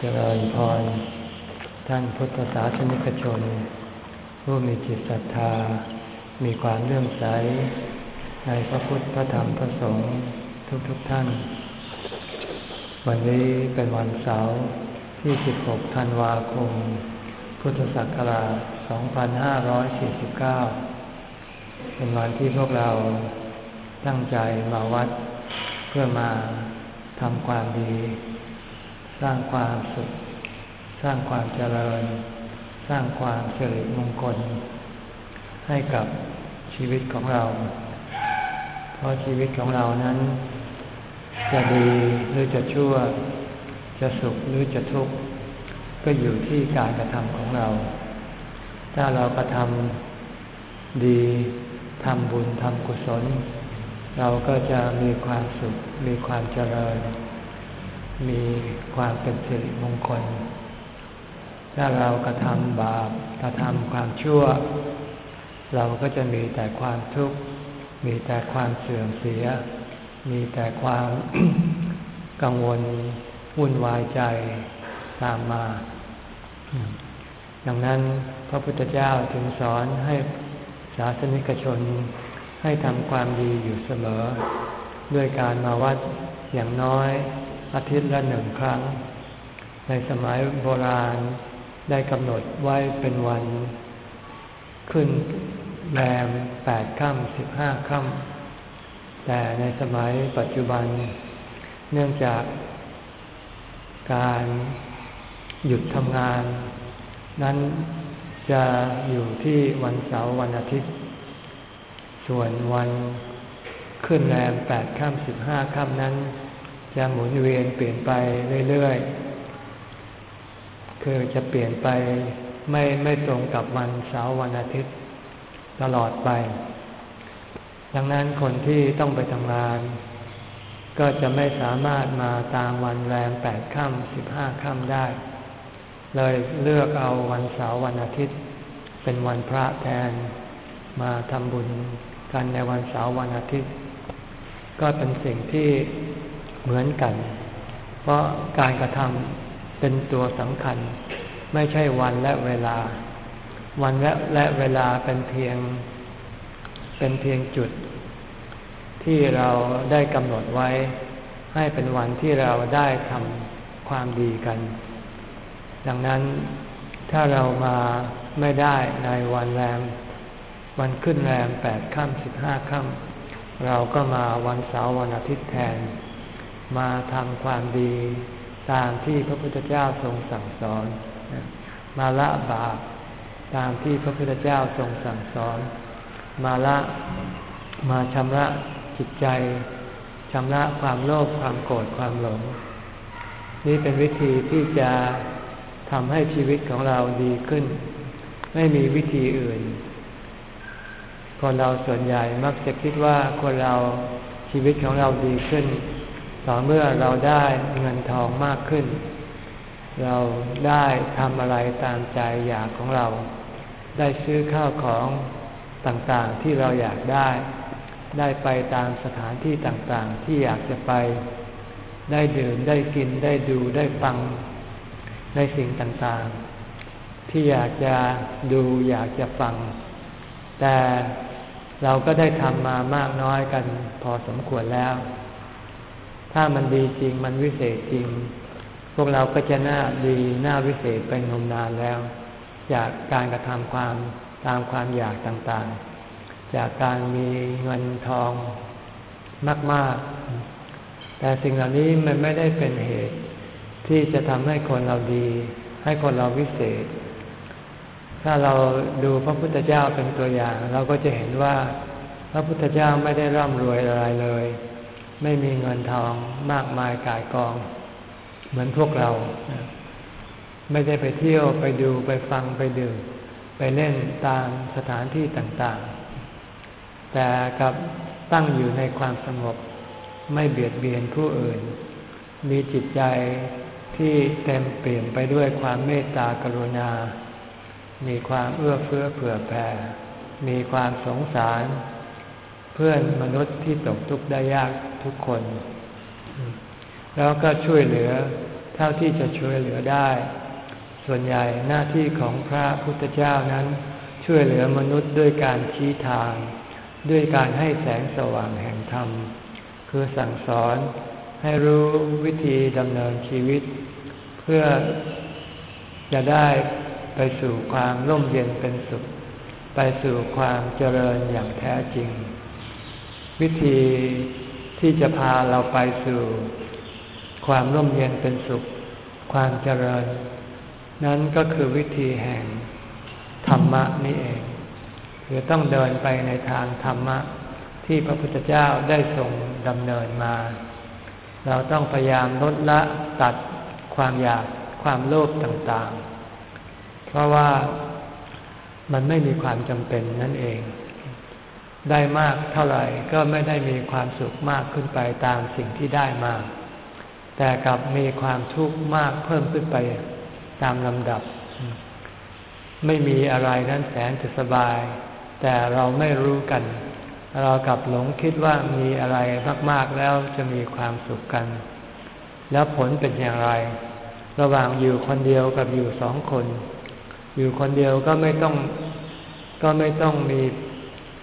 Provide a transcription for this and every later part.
เจริญพรท่านพุทธศาสนิกชน ผู้มีจิตศรัทธา มีความเลื่อมใส ในพระพุทธพระธรรมพระสงฆ์ทุกๆทท่าน วันนี้เป็นวันเสาร์ที่ 16 ธันวาคม พุทธศักราช 2549 เป็นวันที่พวกเราตั้งใจมาวัดเพื่อมาทำความดี สร้างความสุข สร้างความเจริญ สร้างความสิริมงคล ให้กับชีวิตของเรา เพราะชีวิตของเรานั้น จะดีหรือจะชั่ว จะสุขหรือจะทุกข์ก็อยู่ที่การกระทำของเรา ถ้าเรากระทำดีทำบุญทำกุศล เราก็จะมีความสุข มีความเจริญ มีความเป็นสิริมงคล ถ้าเรากระทำบาปกระทำความชั่ว เราก็จะมีแต่ความทุกข์ มีแต่ความเสื่อมเสีย มีแต่ความกังวลวุ่นวายใจตามมา ดังนั้นพระพุทธเจ้าถึงสอนให้ศาสนิกชนให้ทำความดีอยู่เสมอ ด้วยการมาวัดอย่างน้อย อาทิตย์ละหนึ่งครั้ง ในสมัยโบราณได้กำหนดไว้เป็นวัน ขึ้นแรมแปดค่ำสิบห้าค่ำแต่ในสมัยปัจจุบัน เนื่องจากการหยุดทำงาน นั้นจะอยู่ที่วันเสาร์วันอาทิตย์ ส่วนวันขึ้นแรมแปดค่ำสิบห้าค่ำนั้น จะหมุนเวียนเปลี่ยนไปเรื่อยๆ คือจะเปลี่ยนไปไม่ไม่ตรงกับวันเสาร์วันอาทิตย์ตลอดไป ดังนั้นคนที่ต้องไปทำงาน ก็จะไม่สามารถมาตามวันแรมแปดค่ำสิบห้าค่ำได้ เลยเลือกเอาวันเสาร์วันอาทิตย์ เป็นวันพระแทนมาทำบุญกันในวันเสาร์วันอาทิตย์ ก็เป็นสิ่งที่ เหมือนกัน เพราะการกระทำเป็นตัวสำคัญ ไม่ใช่วันและเวลา วันและและเวลาเป็นเพียง เป็นเพียงจุด ที่เราได้กำหนดไว้ ให้เป็นวันที่เราได้ทำความดีกัน ดังนั้นถ้าเรามาไม่ได้ในวันแรม วันขึ้นแรมแปดค่ำสิบห้าค่ำเราก็มาวันเสาร์วันอาทิตย์แทน มาทำความดีตามที่พระพุทธเจ้าทรงสั่งสอน มาละบาปตามที่พระพุทธเจ้าทรงสั่งสอน มาละมาชำระจิตใจชำระความโลภความโกรธความหลง นี่เป็นวิธีที่จะทำให้ชีวิตของเราดีขึ้น ไม่มีวิธีอื่น คนเราส่วนใหญ่มักจะคิดว่าคนเราชีวิตของเราดีขึ้น ต่อเมื่อเราได้เงินทองมากขึ้น เราได้ทำอะไรตามใจอยากของเรา ได้ซื้อข้าวของต่างๆที่เราอยากได้ ได้ไปตามสถานที่ต่างๆที่อยากจะไป ได้ดื่มได้กินได้ดูได้ฟังในสิ่งต่างๆ ที่อยากจะดูอยากจะฟัง แต่เราก็ได้ทำมามากน้อยกันพอสมควรแล้ว ถ้ามันดีจริงมันวิเศษจริง พวกเราก็จะน่าดีน่าวิเศษเป็นนมนานแล้ว จากการกระทำความตามความอยากต่างๆ จากการมีเงินทองมากๆ แต่สิ่งเหล่านี้มันไม่ได้เป็นเหตุ ที่จะทำให้คนเราดี ให้คนเราวิเศษ ถ้าเราดูพระพุทธเจ้าเป็นตัวอย่าง เราก็จะเห็นว่าพระพุทธเจ้าไม่ได้ร่ำรวยอะไรเลย ไม่มีเงินทองมากมายกายกอง เหมือนพวกเรา ไม่ได้ไปเที่ยวไปดูไปฟังไปดื่ม ไปเล่นตามสถานที่ต่างๆ แต่กับตั้งอยู่ในความสงบ ไม่เบียดเบียนผู้อื่น มีจิตใจที่เต็มเปลี่ยนไปด้วยความเมตตากรุณา มีความเอื้อเฟื้อเผื่อแผ่ มีความสงสาร เพื่อนมนุษย์ที่ตกทุกข์ได้ยากทุกคน แล้วก็ช่วยเหลือเท่าที่จะช่วยเหลือได้ ส่วนใหญ่หน้าที่ของพระพุทธเจ้านั้น ช่วยเหลือมนุษย์ด้วยการชี้ทาง ด้วยการให้แสงสว่างแห่งธรรม คือสั่งสอนให้รู้วิธีดำเนินชีวิต เพื่อจะได้ไปสู่ความร่มเย็นเป็นสุข ไปสู่ความเจริญอย่างแท้จริง วิธีที่จะพาเราไปสู่ ความร่มเย็นเป็นสุข ความเจริญ นั้นก็คือวิธีแห่งธรรมะนี่เองคือต้องเดินไปในทางธรรมะ ที่พระพุทธเจ้าได้ทรงดำเนินมา เราต้องพยายามลดละตัดความอยากความโลภต่างๆ เพราะว่ามันไม่มีความจำเป็นนั่นเอง ได้มากเท่าไหร่ก็ไม่ได้มีความสุขมากขึ้นไปตามสิ่งที่ได้มา แต่กลับมีความทุกข์มากเพิ่มขึ้นไปตามลำดับ ไม่มีอะไรนั้นแสนจะสบาย แต่เราไม่รู้กัน เรากลับหลงคิดว่ามีอะไรมากๆแล้วจะมีความสุขกัน แล้วผลเป็นอย่างไร ระหว่างอยู่คนเดียวกับอยู่สองคน อยู่คนเดียวก็ไม่ต้องก็ไม่ต้องมี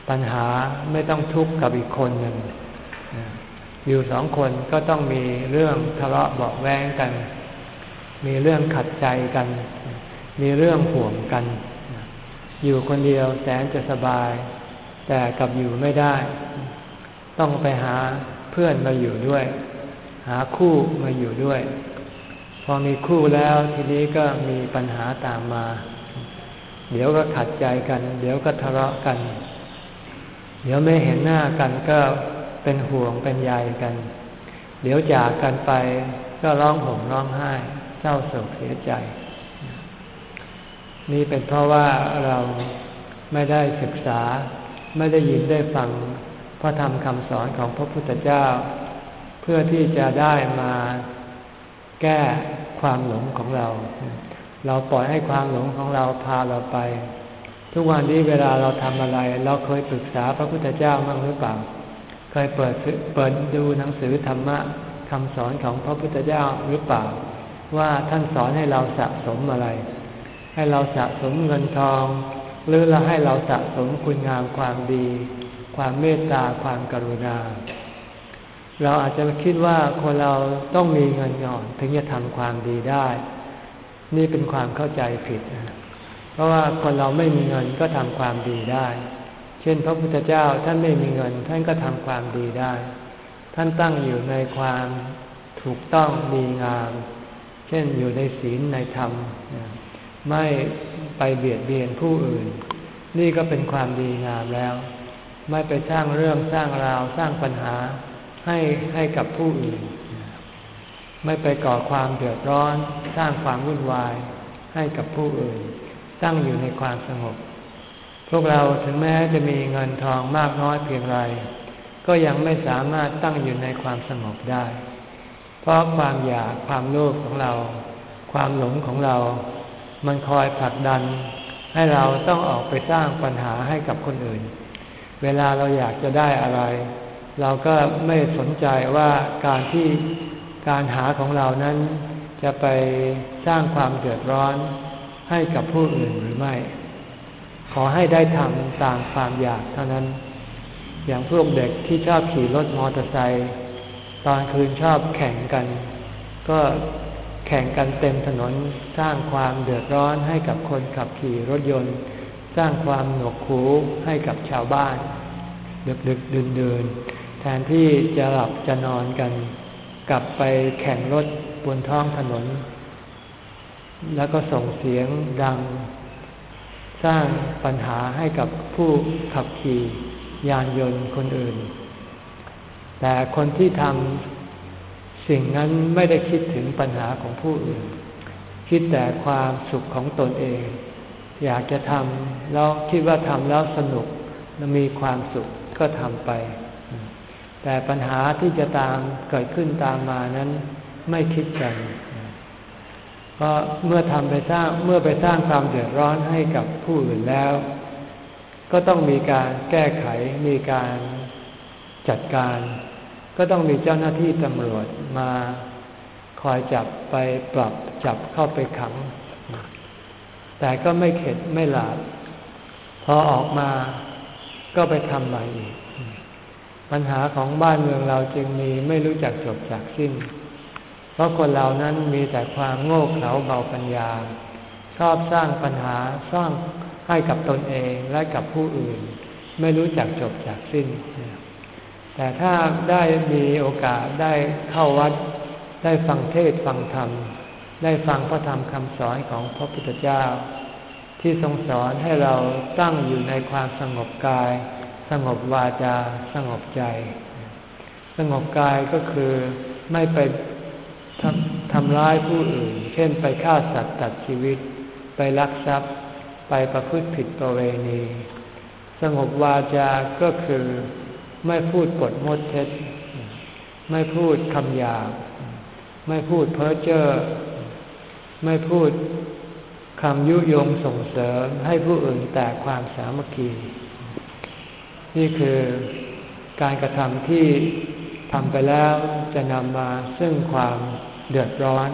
ปัญหาไม่ต้องทุกข์กับอีกคนหนึ่งอยู่สองคนก็ต้องมีเรื่องทะเลาะเบาแวงกัน มีเรื่องขัดใจกัน มีเรื่องห่วงกัน อยู่คนเดียวแสนจะสบาย แต่กับอยู่ไม่ได้ ต้องไปหาเพื่อนมาอยู่ด้วย หาคู่มาอยู่ด้วย พอมีคู่แล้วทีนี้ก็มีปัญหาตามมา เดี๋ยวก็ขัดใจกัน เดี๋ยวก็ทะเลาะกัน เดี๋ยวไม่เห็นหน้ากันก็เป็นห่วงเป็นใยกัน เดี๋ยวจากกันไปก็ร้องห่มร้องไห้ เศร้าโศกเสียใจ นี่เป็นเพราะว่าเราไม่ได้ศึกษา ไม่ได้ยินได้ฟังพระธรรมคำสอนของพระพุทธเจ้า เพื่อที่จะได้มาแก้ความหลงของเรา เราปล่อยให้ความหลงของเราพาเราไป ทุกวันนี้เวลาเราทำอะไร เราเคยปรึกษาพระพุทธเจ้าบ้างหรือเปล่า เคยเปิดเปิดดูหนังสือธรรมะคำสอนของพระพุทธเจ้าหรือเปล่า ว่าท่านสอนให้เราสะสมอะไร ให้เราสะสมเงินทอง หรือเราให้เราสะสมคุณงามความดี ความเมตตาความกรุณา เราอาจจะคิดว่าคนเราต้องมีเงินก่อนถึงจะทำความดีได้ นี่เป็นความเข้าใจผิดนะ เพราะว่าคนเราไม่มีเงินก็ทำความดีได้ เช่น พระพุทธเจ้าท่านไม่มีเงิน ท่านก็ทำความดีได้ ท่านตั้งอยู่ในความถูกต้องดีงาม เช่นอยู่ในศีลในธรรม ไม่ไปเบียดเบียนผู้อื่น นี่ก็เป็นความดีงามแล้ว ไม่ไปสร้างเรื่องสร้างราวสร้างปัญหาให้ให้กับผู้อื่น ไม่ไปก่อความเดือดร้อน สร้างความวุ่นวายให้กับผู้อื่น ตั้งอยู่ในความสงบ พวกเราถึงแม้จะมีเงินทองมากน้อยเพียงไร ก็ยังไม่สามารถตั้งอยู่ในความสงบได้ เพราะความอยากความโลภของเรา ความหลงของเรา มันคอยผลักดัน ให้เราต้องออกไปสร้างปัญหาให้กับคนอื่น เวลาเราอยากจะได้อะไร เราก็ไม่สนใจว่าการที่การหาของเรานั้นจะไปสร้างความเดือดร้อน ให้กับผู้อื่นหรือไม่ ขอให้ได้ทำตามความอยากเท่านั้น อย่างพวกเด็กที่ชอบขี่รถมอเตอร์ไซค์ตอนคืนชอบแข่งกัน ก็แข่งกันเต็มถนนสร้างความเดือดร้อนให้กับคนขับขี่รถยนต์ สร้างความหนวกหูให้กับชาวบ้าน ดึกดึกเดินเดินแทนที่จะหลับจะนอนกัน กลับไปแข่งรถบนท้องถนน แล้วก็ส่งเสียงดัง สร้างปัญหาให้กับผู้ขับขี่ยานยนต์คนอื่น แต่คนที่ทำสิ่งนั้นไม่ได้คิดถึงปัญหาของผู้อื่น คิดแต่ความสุขของตนเอง อยากจะทำแล้วคิดว่าทำแล้วสนุกและมีความสุขก็ทำไป แต่ปัญหาที่จะตามเกิดขึ้นตามมานั้นไม่คิดกัน ราะเมื่อทำไปสร้างเมื่อไปสร้างความเดือดร้อนให้กับผู้อื่นแล้ว ก็ต้องมีการแก้ไขมีการจัดการ ก็ต้องมีเจ้าหน้าที่ตำรวจมาคอยจับไปปรับจับเข้าไปขัง แต่ก็ไม่เข็ดไม่หลาบพอออกมาก็ไปทำใหม่อีก ปัญหาของบ้านเมืองเราจึงมีไม่รู้จักจบจากสิ้น เพราะคนเรานั้นมีแต่ความโง่เขลาเบาปัญญา ชอบสร้างปัญหาสร้างให้กับตนเองและกับผู้อื่น ไม่รู้จักจบจากสิ้น แต่ถ้าได้มีโอกาสได้เข้าวัด ได้ฟังเทศฟังธรรม ได้ฟังพระธรรมคำสอนของพระพุทธเจ้า ที่ทรงสอนให้เราตั้งอยู่ในความสงบกาย สงบวาจา สงบใจ สงบกายก็คือไม่ไป ทำทำร้ายผู้อื่น เช่นไปฆ่าสัตว์ตัดชีวิต ไปลักทรัพย์ ไปประพฤติผิดประเวณี สงบวาจาก็คือไม่พูดปดมดเท็จ ไม่พูดคำหยาบไม่พูดเพ้อเจ้อไม่พูดคำยุยงส่งเสริมให้ผู้อื่นแตกความสามัคคี นี่คือการกระทำที่ทำไปแล้วจะนำมาซึ่งความ เดือดร้อน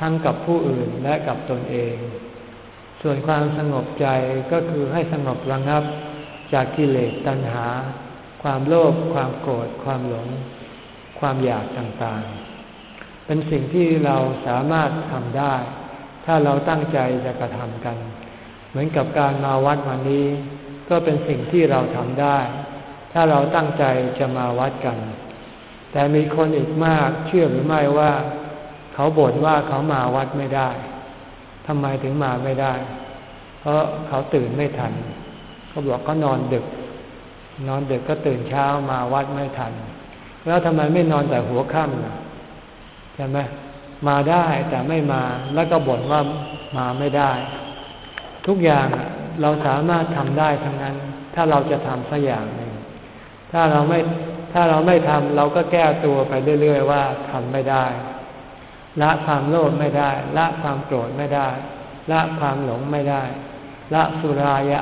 ทั้งกับผู้อื่นและกับตนเอง ส่วนความสงบใจก็คือให้สงบระงับจากกิเลสตัณหา ความโลภความโกรธ ความหลง ความอยากต่างๆ เป็นสิ่งที่เราสามารถทำได้ ถ้าเราตั้งใจจะกระทำกัน เหมือนกับการมาวัดวันนี้ ก็เป็นสิ่งที่เราทำได้ ถ้าเราตั้งใจจะมาวัดกัน แต่มีคนอีกมากเชื่อหรือไม่ว่า เขาบ่นว่าเขามาวัดไม่ได้ทำไมถึงมาไม่ได้ เพราะเขาตื่นไม่ทัน เขาบอกเขานอนดึก นอนดึกก็ตื่นเช้ามาวัดไม่ทัน แล้วทำไมไม่นอนแต่หัวค่ำใช่ไหมมาได้แต่ไม่มาแล้วก็บ่นว่ามาไม่ได้ ทุกอย่างเราสามารถทำได้ทั้งนั้น ถ้าเราจะทำสักอย่างหนึ่งถ้าเราไม่ ถ้าเราไม่ทำเราก็แก้ตัวไปเรื่อย ๆ ว่าทำไม่ได้ ละความโลภไม่ได้ ละความโกรธไม่ได้ ละความหลงไม่ได้ ละสุรายะ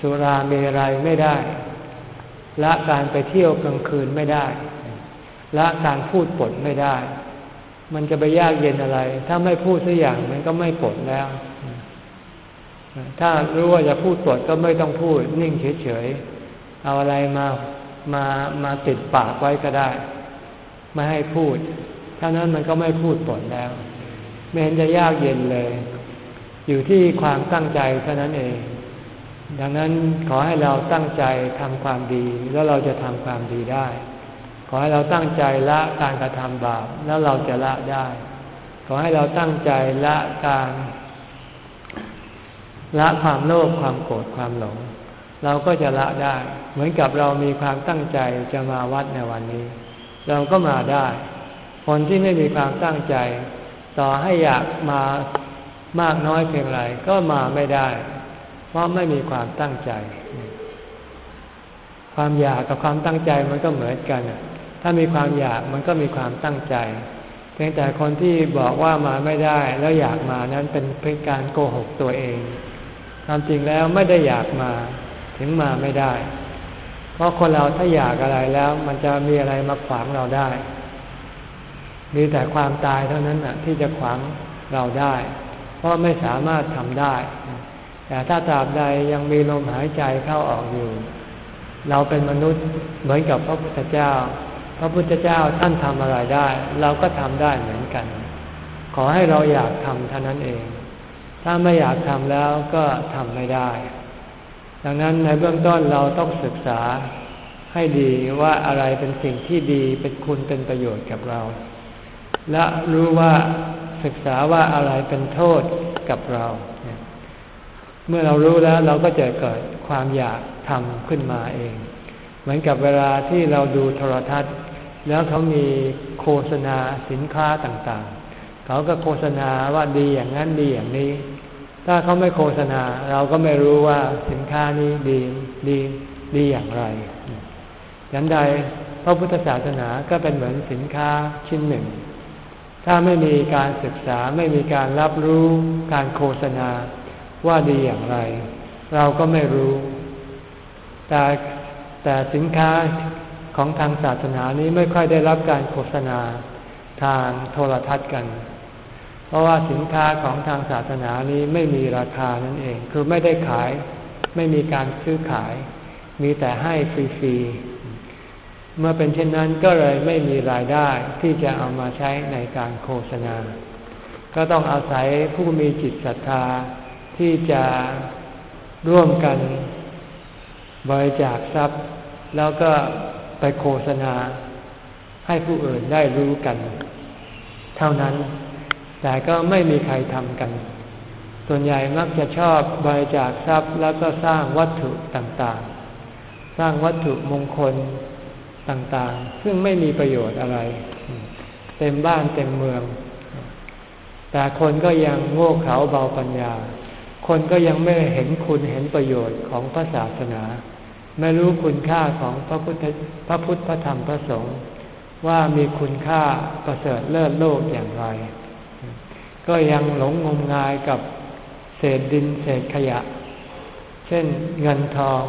สุราเมรัยไม่ได้ ละการไปเที่ยวกลางคืนไม่ได้ ละการพูดปดไม่ได้ มันจะไปยากเย็นอะไร ถ้าไม่พูดสักอย่างมันก็ไม่ปดแล้ว ถ้ารู้ว่าจะพูดปดก็ไม่ต้องพูด นิ่งเฉยๆเอาอะไรมา มามาติดปากไว้ก็ได้ ไม่ให้พูดถ้านั้นมันก็ไม่พูดปดแล้ว ไม่เห็นจะยากเย็นเลย อยู่ที่ความตั้งใจเท่านั้นเอง ดังนั้นขอให้เราตั้งใจทำความดี แล้วเราจะทำความดีได้ ขอให้เราตั้งใจละการกระทำบาปแล้วเราจะละได้ ขอให้เราตั้งใจละการละความโลภความโกรธความหลง เราก็จะละได้ เหมือนกับเรามีความตั้งใจจะมาวัดในวันนี้ เราก็มาได้ คนที่ไม่มีความตั้งใจ ต่อให้อยากมามากน้อยเพียงไรก็มาไม่ได้ เพราะไม่มีความตั้งใจ ความอยากกับความตั้งใจมันก็เหมือนกัน ถ้ามีความอยากมันก็มีความตั้งใจเพียงแต่คนที่บอกว่ามาไม่ได้ แล้วอยากมานั้นเป็นเพียงการโกหกตัวเองความจริงแล้วไม่ได้อยากมา ถึงมาไม่ได้ เพราะคนเราถ้าอยากอะไรแล้ว มันจะมีอะไรมาขวางเราได้ มีแต่ความตายเท่านั้นนะที่จะขวางเราได้ เพราะไม่สามารถทำได้ แต่ถ้าตราบใดยังมีลมหายใจเข้าออกอยู่ เราเป็นมนุษย์เหมือนกับพระพุทธเจ้า พระพุทธเจ้าท่านทำอะไรได้ เราก็ทำได้เหมือนกัน ขอให้เราอยากทำเท่านั้นเอง ถ้าไม่อยากทำแล้วก็ทำไม่ได้ ดังนั้นในเบื้องต้นเราต้องศึกษาให้ดีว่าอะไรเป็นสิ่งที่ดีเป็นคุณเป็นประโยชน์กับเรา และรู้ว่าศึกษาว่าอะไรเป็นโทษกับเรา เมื่อเรารู้แล้วเราก็จะเกิดความอยากทำขึ้นมาเอง เหมือนกับเวลาที่เราดูโทรทัศน์ แล้วเขามีโฆษณาสินค้าต่างๆ เขาก็โฆษณาว่าดีอย่างนั้นดีอย่างนี้ ถ้าเขาไม่โฆษณา เราก็ไม่รู้ว่าสินค้านี้ดีดีดีอย่างไรยันใดพระพุทธศาสนาก็เป็นเหมือนสินค้าชิ้นหนึ่ง ถ้าไม่มีการศึกษาไม่มีการรับรู้การโฆษณาว่าดีอย่างไร เราก็ไม่รู้ แต่แต่สินค้าของทางศาสนานี้ไม่ค่อยได้รับการโฆษณาทางโทรทัศน์กัน เพราะว่าสินค้าของทางศาสนานี้ไม่มีราคานั่นเอง คือไม่ได้ขายไม่มีการซื้อขาย มีแต่ให้ฟรีๆเมื่อเป็นเช่นนั้นก็เลยไม่มีรายได้ที่จะเอามาใช้ในการโฆษณา ก็ต้องอาศัยผู้มีจิตศรัทธาที่จะร่วมกันบริจาคทรัพย์ แล้วก็ไปโฆษณาให้ผู้อื่นได้รู้กัน เท่านั้น แต่ก็ไม่มีใครทำกัน ส่วนใหญ่มักจะชอบบริจาคทรัพย์แล้วก็สร้างวัตถุต่างๆ สร้างวัตถุมงคลต่างๆ ซึ่งไม่มีประโยชน์อะไร เต็มบ้านเต็มเมือง แต่คนก็ยังโง่เขลาเบาปัญญา คนก็ยังไม่เห็นคุณเห็นประโยชน์ของพระศาสนา ไม่รู้คุณค่าของพระพุทธพระพุทธพระธรรมพระสงฆ์ว่ามีคุณค่าประเสริฐเลิศโลกอย่างไร ก็ยังหลงงมงายกับเศษดินเศษขยะ เช่นเงินทอง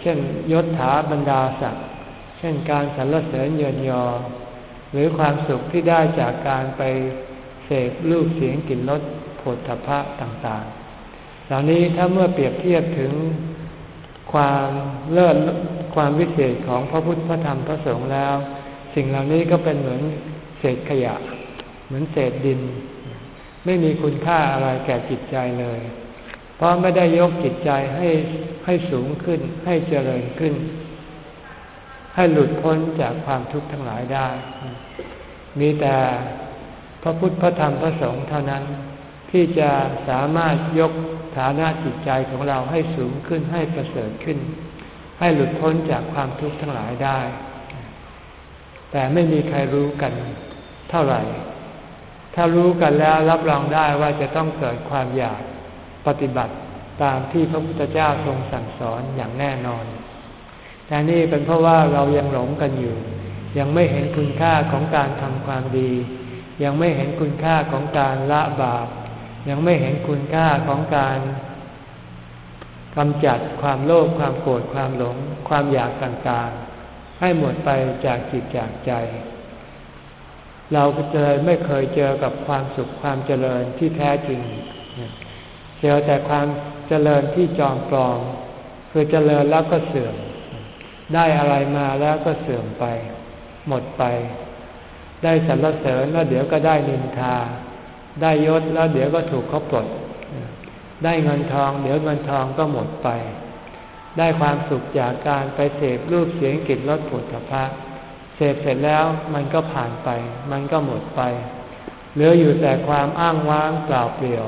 เช่นยศถาบรรดาศักดิ์เช่นการสรรเสริญเยินยอ หรือความสุขที่ได้จากการไปเสพรูปเสียงกลิ่นรสผลทพะต่างๆ เหล่านี้ถ้าเมื่อเปรียบเทียบถึงความเลิศความวิเศษของพระพุทธพระธรรมพระสงฆ์แล้ว สิ่งเหล่านี้ก็เป็นเหมือนเศษขยะ เหมือนเศษดิน ไม่มีคุณค่าอะไรแก่จิตใจเลย เพราะไม่ได้ยกจิตใจให้ให้สูงขึ้น ให้เจริญขึ้น ให้หลุดพ้นจากความทุกข์ทั้งหลายได้ มีแต่พระพุทธพระธรรมพระสงฆ์เท่านั้นที่จะสามารถยกฐานะจิตใจของเราให้สูงขึ้นให้ประเสริฐขึ้น ให้หลุดพ้นจากความทุกข์ทั้งหลายได้ แต่ไม่มีใครรู้กันเท่าไหร่ ถ้ารู้กันแล้วรับรองได้ว่าจะต้องเกิดความอยากปฏิบัติตามที่พระพุทธเจ้าทรงสั่งสอนอย่างแน่นอนแต่นี่เป็นเพราะว่าเรายังหลงกันอยู่ ยังไม่เห็นคุณค่าของการทำความดี ยังไม่เห็นคุณค่าของการละบาป ยังไม่เห็นคุณค่าของการกำจัดความโลภความโกรธความหลง ความอยากต่างๆ ให้หมดไปจากจิตจากใจ เราเจอไม่เคยเจอกับความสุขความเจริญที่แท้จริง เจอแต่ความเจริญที่จอมปลอม คือเจริญแล้วก็เสื่อม ได้อะไรมาแล้วก็เสื่อมไป หมดไป ได้สรรเสริญแล้วเดี๋ยวก็ได้นินทา ได้ยศแล้วเดี๋ยวก็ถูกเขาปลด ได้เงินทอง เดี๋ยวเงินทองก็หมดไป ได้ความสุขจากการไปเสพรูปเสียงกลิ่นรสผลพภะ เสพเสร็จแล้วมันก็ผ่านไป มันก็หมดไป เหลืออยู่แต่ความอ้างว้างเปล่าเปลี่ยว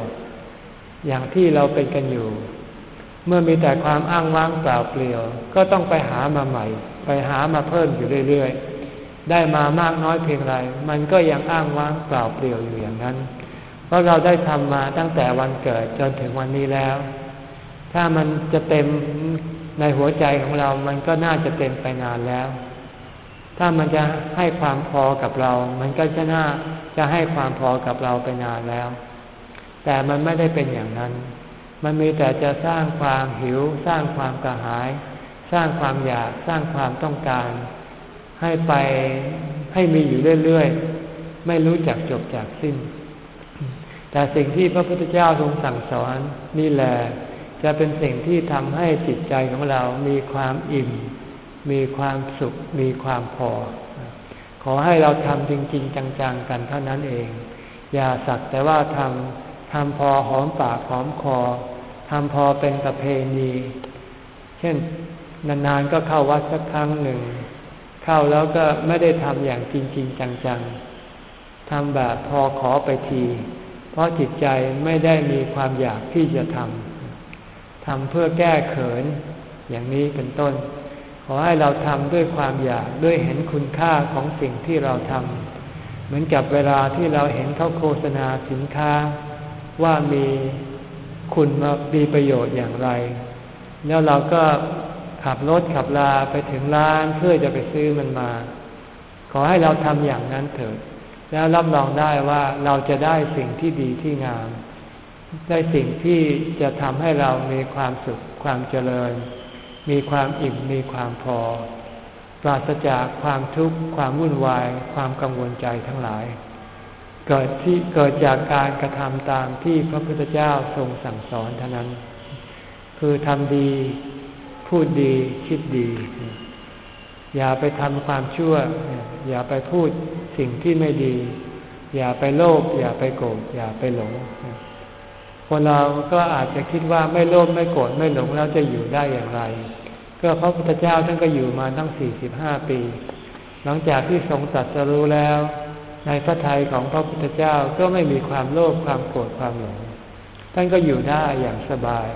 อย่างที่เราเป็นกันอยู่ เมื่อมีแต่ความอ้างว้างเปล่าเปลี่ยว ก็ต้องไปหามาใหม่ ไปหามาเพิ่มอยู่เรื่อยๆ ได้มามากน้อยเพียงไร มันก็ยังอ้างว้างเปล่าเปลี่ยวอยู่อย่างนั้น เพราะเราได้ทำมาตั้งแต่วันเกิดจนถึงวันนี้แล้ว ถ้ามันจะเต็มในหัวใจของเรา มันก็น่าจะเต็มไปนานแล้ว ถ้ามันจะให้ความพอกับเรา มันก็จะน่าจะให้ความพอกับเราไปนานแล้ว แต่มันไม่ได้เป็นอย่างนั้น มันมีแต่จะสร้างความหิว สร้างความกระหาย สร้างความอยาก สร้างความต้องการ ให้ไปให้มีอยู่เรื่อยๆ ไม่รู้จักจบจากสิ้น แต่สิ่งที่พระพุทธเจ้าทรงสั่งสอนนี่แหละจะเป็นสิ่งที่ทำให้จิตใจของเรามีความอิ่ม มีความสุขมีความพอ ขอให้เราทำจริง ๆ จัง ๆ กันเท่านั้นเอง อย่าสักแต่ว่าทำทำพอหอมปากหอมคอทำพอเป็นประเพณี เช่นนานๆก็เข้าวัดสักครั้งหนึ่ง เข้าแล้วก็ไม่ได้ทำอย่างจริง ๆ จัง ๆทำแบบพอขอไปที เพราะจิตใจไม่ได้มีความอยากที่จะทำทำเพื่อแก้เขินอย่างนี้เป็นต้น ขอให้เราทำด้วยความอยากด้วยเห็นคุณค่าของสิ่งที่เราทำเหมือนกับเวลาที่เราเห็นเขาโฆษณาสินค้า ว่ามีคุณมามีประโยชน์อย่างไร แล้วเราก็ขับรถขับลาไปถึงร้านเพื่อจะไปซื้อมันมา ขอให้เราทำอย่างนั้นเถิด แล้วรับรองได้ว่าเราจะได้สิ่งที่ดีที่งาม ได้สิ่งที่จะทำให้เรามีความสุขความเจริญ มีความอิ่มมีความพอ ปราศจากความทุกข์ความวุ่นวาย ความกังวลใจทั้งหลาย เกิดที่เกิดจากการกระทำตามที่พระพุทธเจ้าทรงสั่งสอนเท่านั้น คือทำดี พูดดีคิดดี อย่าไปทำความชั่ว อย่าไปพูดสิ่งที่ไม่ดี อย่าไปโลภอย่าไปโกรธอย่าไปหลง คนเราก็อาจจะคิดว่าไม่โลภไม่โกรธไม่หลงแล้วจะอยู่ได้อย่างไร ก็พระพุทธเจ้าท่านก็อยู่มาตั้งสี่สิบห้าปี หลังจากที่ทรงตรัสรู้แล้ว ในพระทัยของพระพุทธเจ้าก็ไม่มีความโลภความโกรธความหลง ท่านก็อยู่ได้อย่างสบาย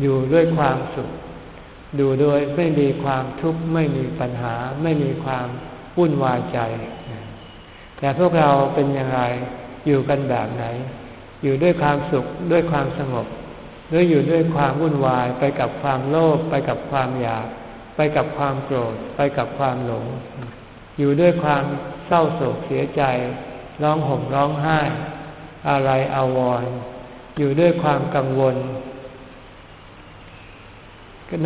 อยู่ด้วยความสุขดูโดยไม่มีความทุกข์ไม่มีปัญหาไม่มีความวุ่นวายใจ แต่พวกเราเป็นอย่างไรอยู่กันแบบไหน อยู่ด้วยความสุขด้วยความสงบ หรืออยู่ด้วยความวุ่นวาย ไปกับความโลภไปกับความอยาก ไปกับความโกรธ ไปกับความหลง อยู่ด้วยความเศร้าโศกเสียใจ ร้องห่มร้องไห้ อะไรอาวรอยู่ด้วยความกังวล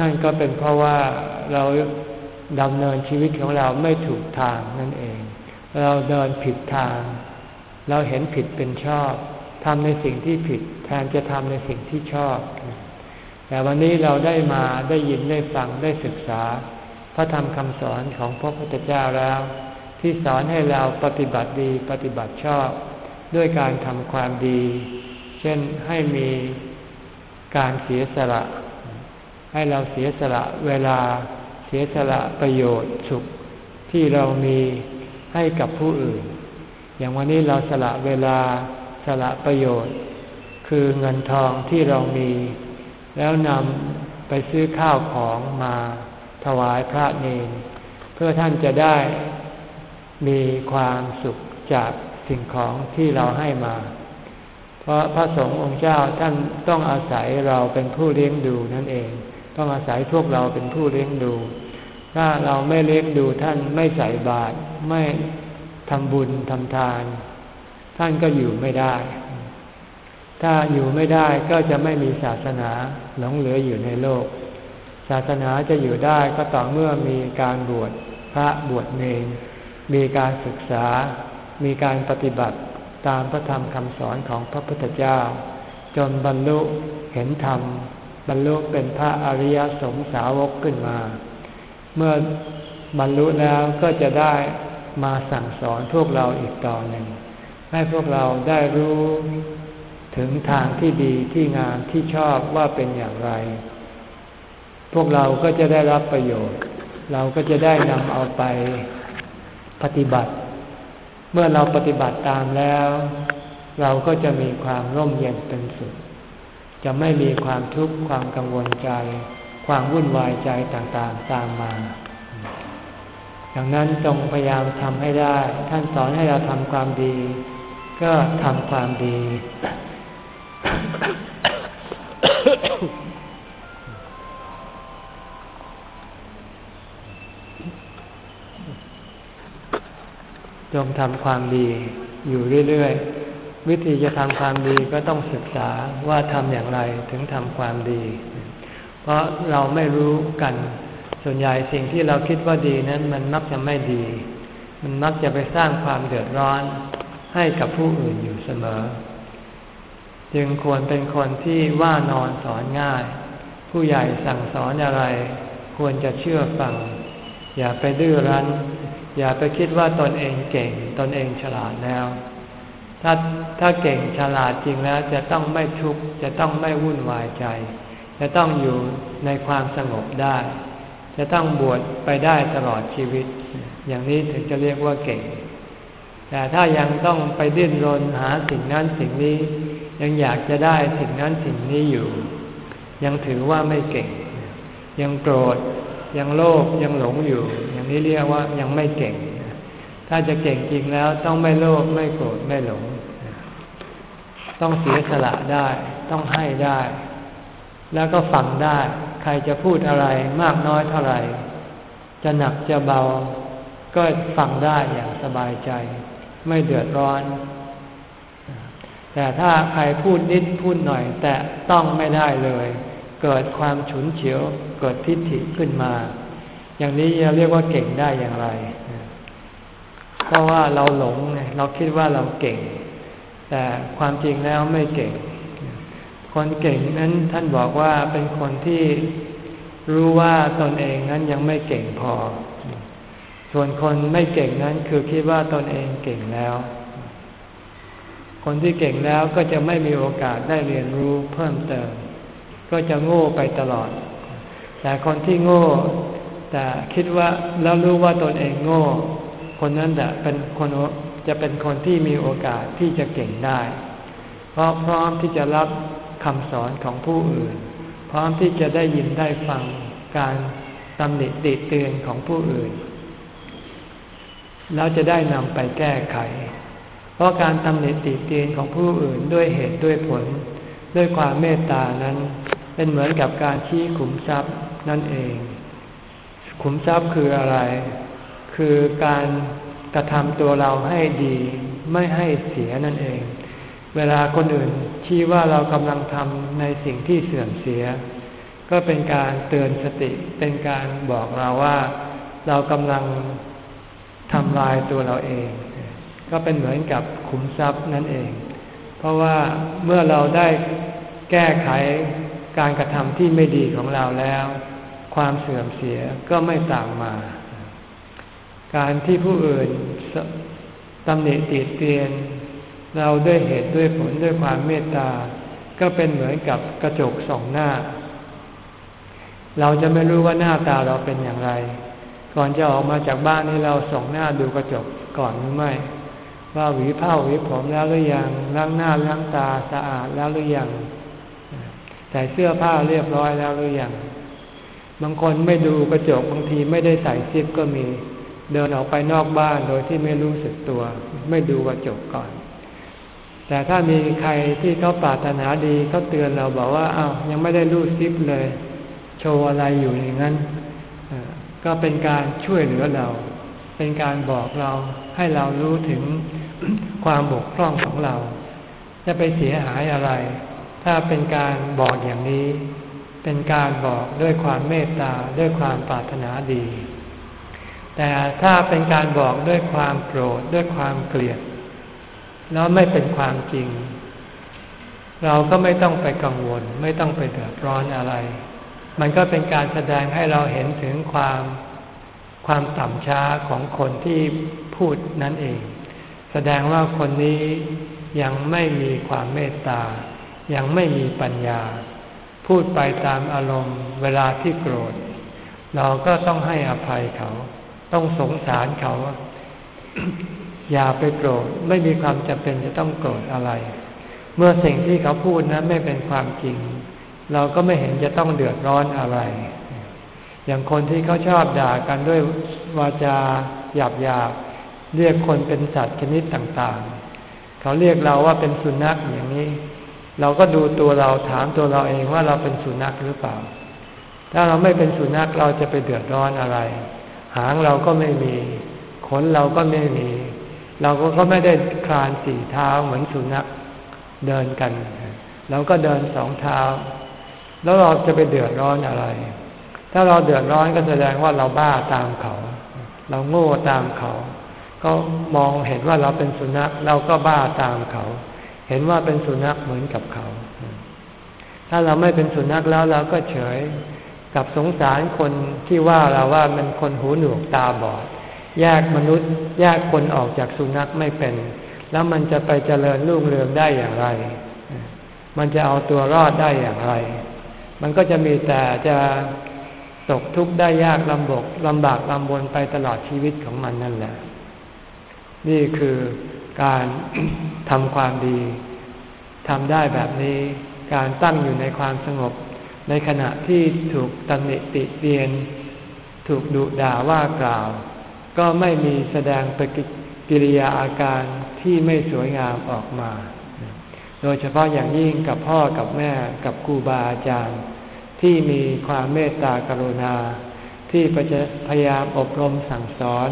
นั่นก็เป็นเพราะว่าเราดำเนินชีวิตของเราไม่ถูกทางนั่นเอง เราเดินผิดทาง เราเห็นผิดเป็นชอบ ทำในสิ่งที่ผิด แทนจะทำในสิ่งที่ชอบ แต่วันนี้เราได้มาได้ยินได้ฟังได้ศึกษา พระธรรมคำสอนของพระพุทธเจ้าแล้ว ที่สอนให้เราปฏิบัติดีปฏิบัติชอบ ด้วยการทำความดี เช่นให้มีการเสียสละ ให้เราเสียสละเวลาเสียสละประโยชน์สุขที่เรามีให้กับผู้อื่น อย่างวันนี้เราสละเวลา ละประโยชน์ คือเงินทองที่เรามี แล้วนำไปซื้อข้าวของมาถวายพระเนรเพื่อท่านจะได้มีความสุขจากสิ่งของที่เราให้มา เพราะพระสงฆ์องค์เจ้าท่านต้องอาศัยเราเป็นผู้เลี้ยงดูนั่นเอง ต้องอาศัยพวกเราเป็นผู้เลี้ยงดู ถ้าเราไม่เลี้ยงดูท่านไม่ใส่บาตรไม่ทำบุญทำทาน ท่านก็อยู่ไม่ได้ ถ้าอยู่ไม่ได้ก็จะไม่มีศาสนาหลงเหลืออยู่ในโลก ศาสนาจะอยู่ได้ก็ต่อเมื่อมีการบวชพระบวชเนรมีการศึกษา มีการปฏิบัติตามพระธรรมคำสอนของพระพุทธเจ้า จนบรรลุเห็นธรรม บรรลุเป็นพระอริยสงสาวกขึ้นมา เมื่อบรรลุแล้วก็จะได้มาสั่งสอนพวกเราอีกต่อหนึ่ง ให้พวกเราได้รู้ถึงทางที่ดีที่งามที่ชอบว่าเป็นอย่างไร พวกเราก็จะได้รับประโยชน์ เราก็จะได้นำเอาไปปฏิบัติ เมื่อเราปฏิบัติตามแล้ว เราก็จะมีความร่มเย็นเป็นสุดจะไม่มีความทุกข์ความกังวลใจ ความวุ่นวายใจต่างๆตามมาดังนั้นจงพยายามทำให้ได้ ท่านสอนให้เราทำความดี ก็ทำความดี จงทำความดีอยู่เรื่อย ๆ วิธีจะทำความดีก็ต้องศึกษาว่าทำอย่างไรถึงทำความดี เพราะเราไม่รู้กัน ส่วนใหญ่สิ่งที่เราคิดว่าดีนั้น มันมักจะไม่ดี มันมักจะไปสร้างความเดือดร้อน ให้กับผู้อื่นอยู่เสมอ จึงควรเป็นคนที่ว่านอนสอนง่าย ผู้ใหญ่สั่งสอนอะไร ควรจะเชื่อฟัง อย่าไปดื้อรั้น อย่าไปคิดว่าตนเองเก่ง ตนเองฉลาดแล้ว ถ้าถ้าเก่งฉลาดจริงแล้ว จะต้องไม่ทุกข์จะต้องไม่วุ่นวายใจ จะต้องอยู่ในความสงบได้ จะต้องบวชไปได้ตลอดชีวิต อย่างนี้ถึงจะเรียกว่าเก่ง แต่ถ้ายังต้องไปดิ้นรนหาสิ่งนั้นสิ่งนี้ ยังอยากจะได้สิ่งนั้นสิ่งนี้อยู่ ยังถือว่าไม่เก่ง ยังโกรธยังโลภยังหลงอยู่ อย่างนี้เรียกว่ายังไม่เก่ง ถ้าจะเก่งจริงแล้วต้องไม่โลภไม่โกรธไม่หลง ต้องเสียสละได้ ต้องให้ได้ แล้วก็ฟังได้ ใครจะพูดอะไรมากน้อยเท่าไหร่ จะหนักจะเบา ก็ฟังได้อย่างสบายใจ ไม่เดือดร้อน แต่ถ้าใครพูดนิดพูดหน่อย แต่ต้องไม่ได้เลย เกิดความฉุนเฉียว เกิดทิฏฐิขึ้นมา อย่างนี้เรียกว่าเก่งได้อย่างไร เพราะว่าเราหลงเราคิดว่าเราเก่ง แต่ความจริงแล้วไม่เก่ง คนเก่งนั้นท่านบอกว่าเป็นคนที่รู้ว่าตนเองนั้นยังไม่เก่งพอ ส่วนคนไม่เก่งนั้นคือคิดว่าตนเองเก่งแล้ว คนที่เก่งแล้วก็จะไม่มีโอกาสได้เรียนรู้เพิ่มเติม ก็จะโง่ไปตลอด แต่คนที่โง่ แต่คิดว่าแล้วรู้ว่าตนเองโง่ คนนั้นจะเป็นคนจะเป็นคนที่มีโอกาสที่จะเก่งได้ เพราะพร้อมที่จะรับคำสอนของผู้อื่น พร้อมที่จะได้ยินได้ฟังการตำหนิติเตือนของผู้อื่น แล้วจะได้นำไปแก้ไข เพราะการตำหนิติเตียนของผู้อื่นด้วยเหตุด้วยผล ด้วยความเมตตานั้น เป็นเหมือนกับการชี้ขุมทรัพย์นั่นเอง ขุมทรัพย์คืออะไร คือการกระทำตัวเราให้ดีไม่ให้เสียนั่นเอง เวลาคนอื่นชี้ว่าเรากำลังทำในสิ่งที่เสื่อมเสีย ก็เป็นการเตือนสติเป็นการบอกเราว่า เรากำลัง ทำลายตัวเราเอง ก็เป็นเหมือนกับขุมทรัพย์นั่นเอง เพราะว่าเมื่อเราได้แก้ไขการกระทำที่ไม่ดีของเราแล้ว ความเสื่อมเสียก็ไม่ตามมา การที่ผู้อื่นตำหนิติเตียน เราด้วยเหตุด้วยผลด้วยความเมตตา ก็เป็นเหมือนกับกระจกสองหน้า เราจะไม่รู้ว่าหน้าตาเราเป็นอย่างไร ก่อนจะออกมาจากบ้านนี้เราส่องหน้าดูกระจกก่อนหรือไม่ ว่าหวีผ้าหวีผมแล้วหรือยังล้างหน้าล้างตาสะอาดแล้วหรือยังใส่เสื้อผ้าเรียบร้อยแล้วหรือยังบางคนไม่ดูกระจกบางทีไม่ได้ใส่ซิปก็มี เดินออกไปนอกบ้านโดยที่ไม่รู้สึกตัว ไม่ดูกระจกก่อน แต่ถ้ามีใครที่เขาปรารถนาดีเขาเตือนเราบอกว่าอา้าวยังไม่ได้รู้ซิปเลย โชว์อะไรอยู่อย่างนั้น ก็เป็นการช่วยเหลือเรา เป็นการบอกเราให้เรารู้ถึงความบกพร่องของเรา จะไปเสียหายอะไร ถ้าเป็นการบอกอย่างนี้ เป็นการบอกด้วยความเมตตาด้วยความปรารถนาดี แต่ถ้าเป็นการบอกด้วยความโกรธด้วยความเกลียดแล้วไม่เป็นความจริง เราก็ไม่ต้องไปกังวล ไม่ต้องไปเดือดร้อนอะไร มันก็เป็นการแสดงให้เราเห็นถึงความความต่ำช้าของคนที่พูดนั่นเอง แสดงว่าคนนี้ยังไม่มีความเมตตา ยังไม่มีปัญญา พูดไปตามอารมณ์เวลาที่โกรธ เราก็ต้องให้อภัยเขา ต้องสงสารเขา อย่าไปโกรธ ไม่มีความจำเป็นจะต้องโกรธอะไร เมื่อสิ่งที่เขาพูดนั้นไม่เป็นความจริง เราก็ไม่เห็นจะต้องเดือดร้อนอะไร อย่างคนที่เขาชอบด่ากันด้วยวาจาหยาบหยาบเรียกคนเป็นสัตว์ชนิดต่างๆ เขาเรียกเราว่าเป็นสุนัขอย่างนี้ เราก็ดูตัวเราถามตัวเราเองว่าเราเป็นสุนัขหรือเปล่า ถ้าเราไม่เป็นสุนัขเราจะไปเดือดร้อนอะไร หางเราก็ไม่มีขนเราก็ไม่มี เราก็ไม่ได้คลานสี่เท้าเหมือนสุนัขเดินกัน เราก็เดินสองเท้า แล้วเราจะไปเดือดร้อนอะไร ถ้าเราเดือดร้อนก็แสดงว่าเราบ้าตามเขา เราโง่ตามเขา ก็มองเห็นว่าเราเป็นสุนัขเราก็บ้าตามเขา เห็นว่าเป็นสุนัขเหมือนกับเขา ถ้าเราไม่เป็นสุนัขแล้วเราก็เฉยกับสงสารคนที่ว่าเราว่ามันคนหูหนวกตาบอด แยกมนุษย์แยกคนออกจากสุนัขไม่เป็น แล้วมันจะไปเจริญรุ่งเรืองได้อย่างไร มันจะเอาตัวรอดได้อย่างไร มันก็จะมีแต่จะตกทุกข์ได้ยากลำบกลำบากลำบนไปตลอดชีวิตของมันนั่นแหละ นี่คือการทำความดีทำได้แบบนี้การตั้งอยู่ในความสงบ ในขณะที่ถูกตำหนิติเตียน ถูกดุด่าว่ากล่าว ก็ไม่มีแสดงปฏิกิริยาอาการที่ไม่สวยงามออกมา โดยเฉพาะอย่างยิ่งกับพ่อกับแม่กับครูบาอาจารย์ ที่มีความเมตตากรุณา ที่พยายามอบรมสั่งสอน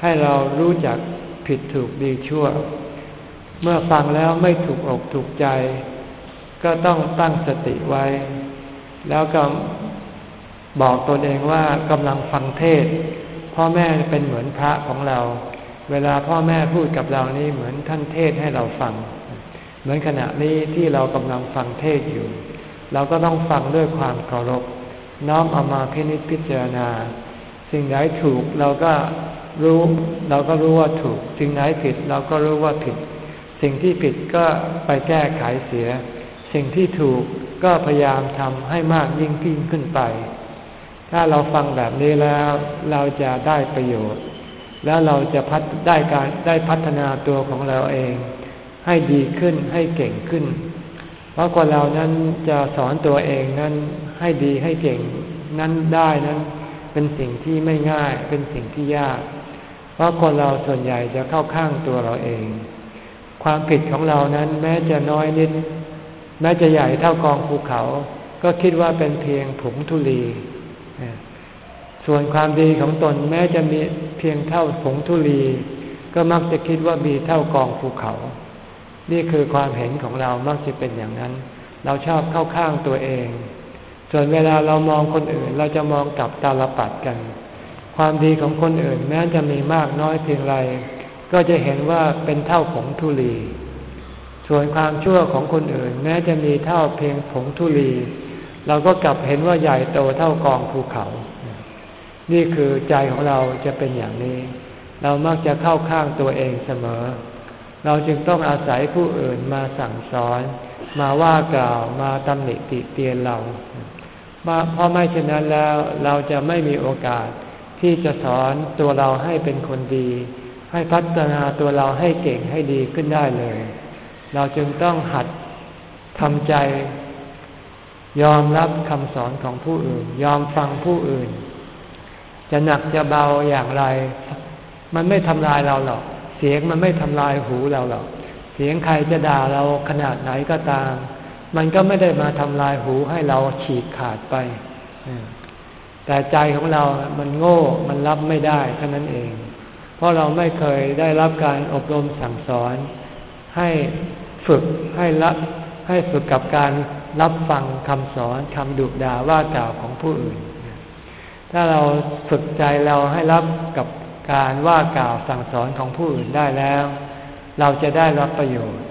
ให้เรารู้จักผิดถูกดีชั่ว เมื่อฟังแล้วไม่ถูกอกถูกใจ ก็ต้องตั้งสติไว้ แล้วก็บอกตนเองว่ากำลังฟังเทศ พ่อแม่เป็นเหมือนพระของเรา เวลาพ่อแม่พูดกับเรานี่เหมือนท่านเทศให้เราฟัง เหมือนขณะนี้ที่เรากำลังฟังเทศอยู่ เราก็ต้องฟังด้วยความเคารพ น้อมเอามาพินิจพิจารณา สิ่งไหนถูกเราก็รู้ เราก็รู้ว่าถูก สิ่งไหนผิดเราก็รู้ว่าผิด สิ่งที่ผิดก็ไปแก้ไขเสีย สิ่งที่ถูกก็พยายามทำให้มากยิ่งยิ่งขึ้นไป ถ้าเราฟังแบบนี้แล้วเราจะได้ประโยชน์ แล้วเราจะพัฒได้การได้พัฒนาตัวของเราเอง ให้ดีขึ้นให้เก่งขึ้น เพราะคนเรานั้นจะสอนตัวเองนั้นให้ดีให้เก่งนั้นได้นั้น เป็นสิ่งที่ไม่ง่ายเป็นสิ่งที่ยาก เพราะคนเราส่วนใหญ่จะเข้าข้างตัวเราเอง ความผิดของเรานั้นแม้จะน้อยนิด แม้จะใหญ่เท่ากองภูเขา ก็คิดว่าเป็นเพียงผงธุลีส่วนความดีของตนแม้จะมีเพียงเท่าผงธุลี ก็มักจะคิดว่ามีเท่ากองภูเขา นี่คือความเห็นของเรามักจะเป็นอย่างนั้น เราชอบเข้าข้างตัวเอง ส่วนเวลาเรามองคนอื่น เราจะมองกลับตาลปัดกัน ความดีของคนอื่นแม้จะมีมากน้อยเพียงไร ก็จะเห็นว่าเป็นเท่าผงทุลี ส่วนความชั่วของคนอื่น แม้จะมีเท่าเพียงผงทุลี เราก็กลับเห็นว่าใหญ่โตเท่ากองภูเขา นี่คือใจของเราจะเป็นอย่างนี้ เรามักจะเข้าข้างตัวเองเสมอ เราจึงต้องอาศัยผู้อื่นมาสั่งสอน มาว่ากล่าวมาตำหนิติเตียนเราเพราะไม่เช่นนั้นแล้วเราจะไม่มีโอกาสที่จะสอนตัวเราให้เป็นคนดี ให้พัฒนาตัวเราให้เก่งให้ดีขึ้นได้เลย เราจึงต้องหัดทำใจ ยอมรับคำสอนของผู้อื่น ยอมฟังผู้อื่น จะหนักจะเบาอย่างไร มันไม่ทำลายเราหรอก สียงมันไม่ทำลายหูเราหรอก เสียงใครจะด่าเราขนาดไหนก็ตาม มันก็ไม่ได้มาทำลายหูให้เราฉีกขาดไป แต่ใจของเรา มันโง่ มันรับไม่ได้เท่านั้นเอง เพราะเราไม่เคยได้รับการอบรมสั่งสอน ให้ฝึกให้รับให้ฝึกกับการรับฟังคำสอนคำดุด่าว่ากล่าวของผู้อื่น ถ้าเราฝึกใจเราให้รับกับ การว่ากล่าวสั่งสอนของผู้อื่นได้แล้ว เราจะได้รับประโยชน์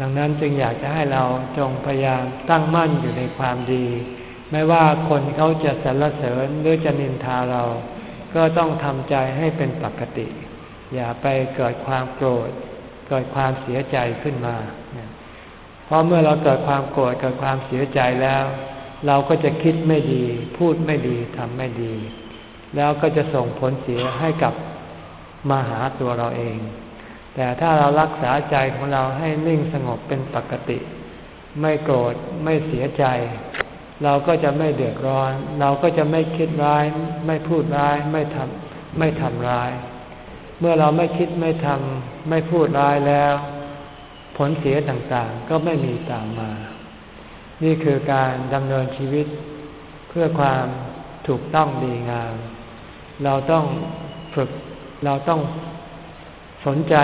ดังนั้นจึงอยากจะให้เราจงพยายามตั้งมั่นอยู่ในความดี ไม่ว่าคนเขาจะสรรเสริญหรือจะนินทาเรา ก็ต้องทำใจให้เป็นปกติ อย่าไปเกิดความโกรธ เกิดความเสียใจขึ้นมา เพราะเมื่อเราเกิดความโกรธเกิดความเสียใจแล้ว เราก็จะคิดไม่ดี พูดไม่ดีทำไม่ดี แล้วก็จะส่งผลเสียให้กับมาหาตัวเราเอง แต่ถ้าเรารักษาใจของเราให้นิ่งสงบเป็นปกติ ไม่โกรธไม่เสียใจ เราก็จะไม่เดือดร้อน เราก็จะไม่คิดร้าย ไม่พูดร้ายไม่ทำไม่ทำร้าย เมื่อเราไม่คิดไม่ทำไม่พูดร้ายแล้ว ผลเสียต่างๆ ก็ไม่มีตามมา นี่คือการดำเนินชีวิตเพื่อความถูกต้องดีงาม เราต้องฝึกเราต้องสนใจ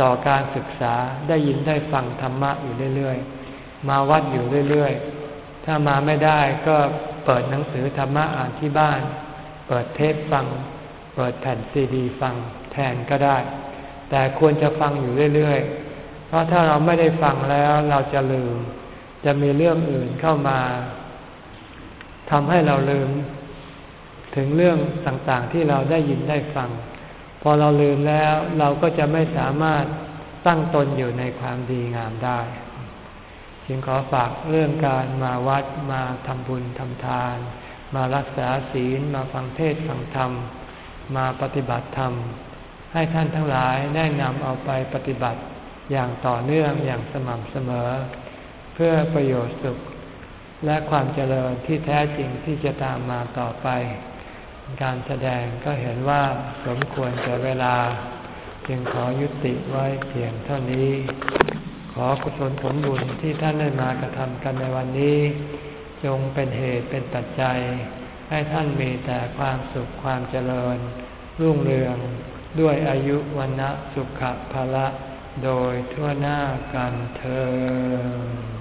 ต่อการศึกษาได้ยินได้ฟังธรรมะอยู่เรื่อยๆ มาวัดอยู่เรื่อยๆ ถ้ามาไม่ได้ก็เปิดหนังสือธรรมะอ่านที่บ้าน เปิดเทปฟัง เปิดแผ่นซีดีฟังแทนก็ได้ แต่ควรจะฟังอยู่เรื่อยๆ เพราะถ้าเราไม่ได้ฟังแล้วเราจะลืม จะมีเรื่องอื่นเข้ามาทำให้เราลืม ถึงเรื่องต่างๆที่เราได้ยินได้ฟัง พอเราลืมแล้วเราก็จะไม่สามารถตั้งตนอยู่ในความดีงามได้ จึงขอฝากเรื่องการมาวัดมาทำบุญทำทาน มารักษาศีลมาฟังเทศฟังธรรม มาปฏิบัติธรรม ให้ท่านทั้งหลายได้นำเอาไปปฏิบัติอย่างต่อเนื่องอย่างสม่ำเสมอ เพื่อประโยชน์สุข และความเจริญที่แท้จริงที่จะตามมาต่อไป การแสดงก็เห็นว่าสมควรจะเวลา จึงขอยุติไว้เพียงเท่านี้ ขอกุศลผลบุญที่ท่านได้มากระทำกันในวันนี้ จงเป็นเหตุเป็นปัจจัย ให้ท่านมีแต่ความสุขความเจริญ รุ่งเรืองด้วยอายุวันนะสุขภะละโดยทั่วหน้ากันเธอ